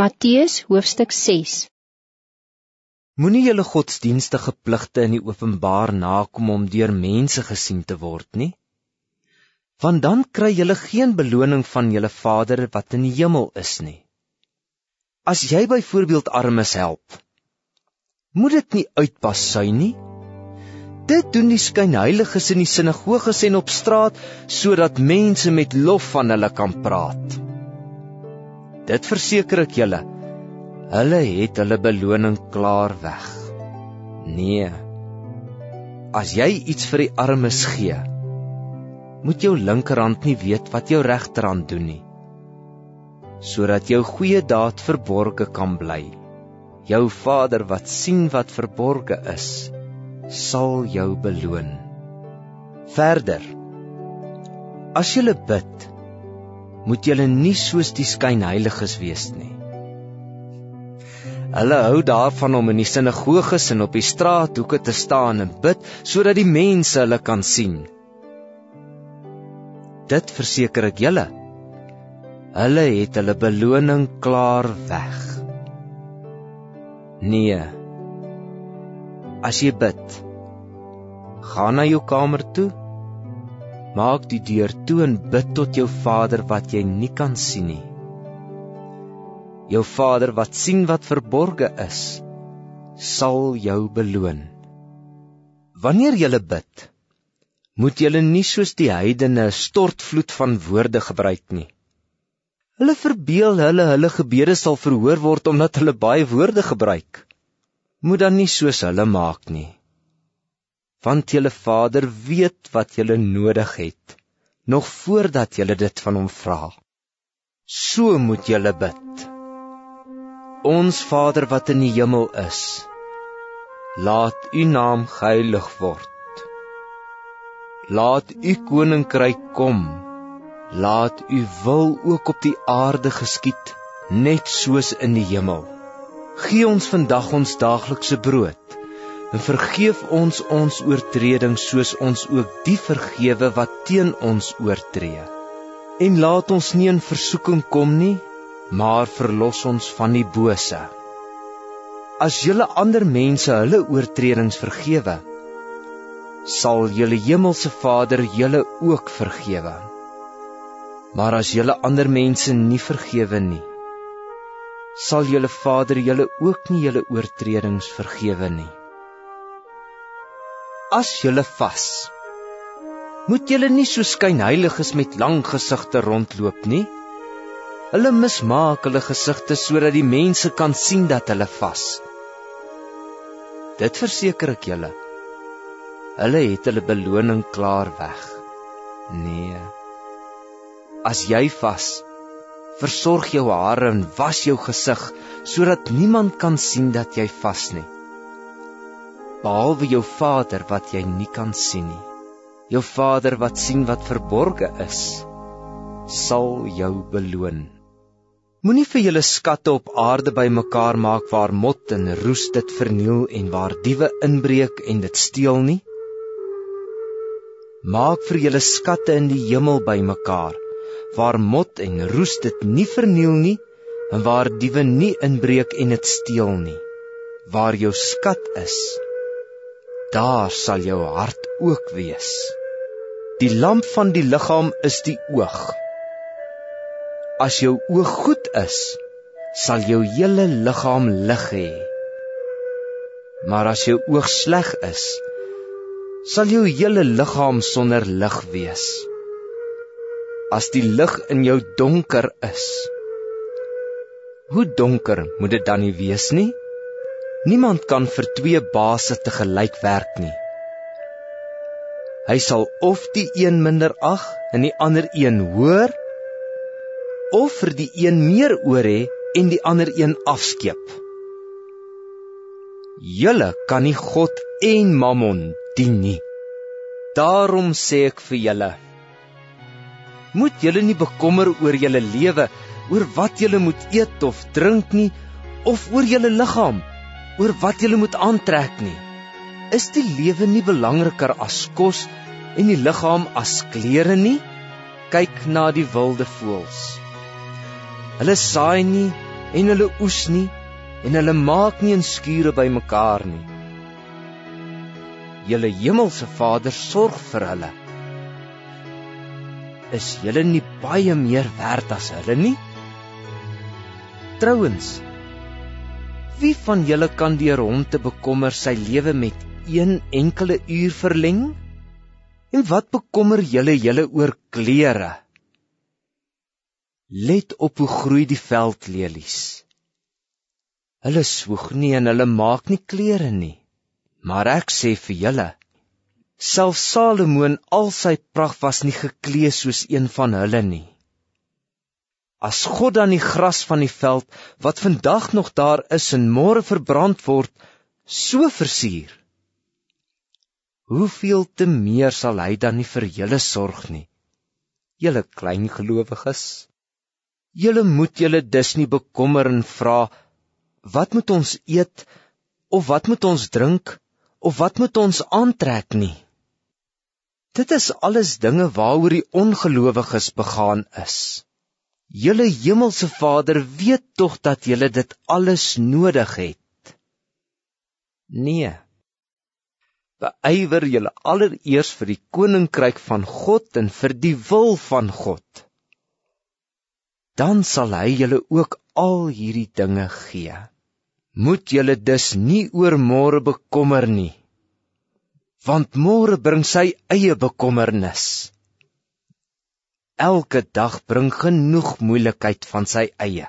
Matteus hoofstuk 6 Moenie julle godsdienstige pligte in die openbaar nakom om deur mense gesien te word nie. Want dan kry julle geen beloning van julle Vader wat in die hemel is nie. As jy byvoorbeeld armes help, moet dit nie uitpas sy nie. Dit doen die skynheiliges in die sinagoges en op straat sodat mense met lof van hulle kan praat. Dit verseker ek julle. Hulle het hulle beloning klaar weg. Nee. As jy iets vir die armes gee, moet jou linkerhand nie weet wat jou regterhand doen nie. Sodat jou goeie daad verborge kan bly. Jou Vader wat sien wat verborge is, sal jou beloon. Verder. As jy bid, moet julle nie soos die skynheiliges wees nie. Hulle hou daarvan om in die sinagoges en op die straathoeke te staan en bid sodat die mense hulle kan sien. Dit verseker ek julle. Hulle het hulle beloning klaar weg. Nee. As jy bid, gaan na jou kamer toe Maak die deur toe en bid tot jou Vader wat jy nie kan sien nie. Jou Vader wat sien wat verborge is, sal jou beloon. Wanneer jy bid, moet jy nie soos die heidene stortvloed van woorde gebruik nie. Hulle verbeel hulle hulle gebede sal verhoor word omdat hulle baie woorde gebruik. Moet dan nie soos hulle maak nie want julle Vader weet wat julle nodig het nog voordat julle dit van hom vra. So moet julle bid. Ons Vader wat in die hemel is, laat U naam geheilig word. Laat U koninkryk kom. Laat U wil ook op die aarde geskied, net soos in die hemel. Gee ons vandag ons daaglikse brood vergeef ons ons oortredings soos ons ook die vergewe wat teen ons oortree. En laat ons nie in versoeking kom nie, maar verlos ons van die bose. As julle ander mense hulle oortredings vergewe, sal julle hemelse Vader julle ook vergewe. Maar as julle ander mense nie vergewe nie, sal julle Vader julle ook nie julle oortredings vergewe nie as julle vas. Moet julle nie so skynheiliges met lang gesigte rondloop nie. Hulle mismaak hulle gesigte sodat die mense kan sien dat hulle vas. Dit verseker ek julle. Hulle het hulle beloning klaar weg. Nee. As jy vas, versorg jou hare en was jou gesig sodat niemand kan sien dat jy vas nie behalwe jou Vader wat jy nie kan sien nie. Jou Vader wat sien wat verborge is, sal jou beloon. Moenie vir julle skatte op aarde bymekaar maak waar mot en roes dit verniel en waar diewe inbreek en dit steel nie. Maak vir julle skatte in die hemel bymekaar waar mot en roes dit nie verniel nie en waar diewe nie inbreek en dit steel nie. Waar jou skat is, daar sal jou hart ook wees. Die lamp van die liggaam is die oog. As jou oog goed is, sal jou hele liggaam lig hê. Maar as jou oog sleg is, sal jou hele liggaam sonder lig wees. As die lig in jou donker is, hoe donker moet dit dan nie wees nie? Niemand kan vir twee baase te gelyk werk nie. Hy sal of die een minder ag en die ander een hoor of vir die een meer oor hê en die ander een afskeep. Julle kan nie God en Mammon dien nie. Daarom sê ek vir julle: Moet julle nie bekommer oor julle lewe, oor wat julle moet eet of drink nie, of oor julle liggaam oor wat jy moet aantrek nie. Is die lewe nie belangriker as kos en die liggaam as klere nie? Kyk na die wilde voëls. Hulle saai nie en hulle oes nie en hulle maak nie 'n skure bymekaar nie. Julle hemelse Vader sorg vir hulle. Is julle nie baie meer werd as hulle nie? Trouwens, wie van julle kan deur hom te bekommer sy lewe met een enkele uur verleng? En wat bekommer julle julle oor klere? Let op hoe groei die veldlelies. Hulle swoeg nie en hulle maak nie klere nie. Maar ek sê vir julle, self Salomo in al sy pragt was nie geklee soos een van hulle nie. As God dan die gras van die veld wat vandag nog daar is en môre verbrand word, so versier, hoeveel te meer sal hy dan nie vir julle sorg nie, julle klein gelowiges? Julle moet julle dus nie bekommer en vra wat moet ons eet of wat moet ons drink of wat moet ons aantrek nie. Dit is alles dinge waaroor die ongelowiges begaan is. Julle hemelse Vader weet tog dat julle dit alles nodig het. Nee. Beywer julle allereers vir die koninkryk van God en vir die wil van God dan sal hy julle ook al hierdie dinge gee. Moet julle dus nie oor môre bekommer nie, want môre bring sy eie bekommernis. Elke dag bring genoeg moeilikheid van sy eie.